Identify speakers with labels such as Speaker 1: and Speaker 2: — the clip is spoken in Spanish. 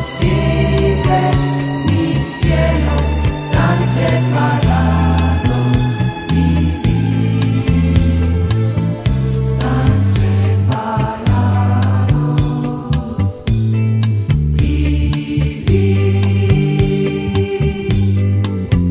Speaker 1: imposible, mi cielo tan separado.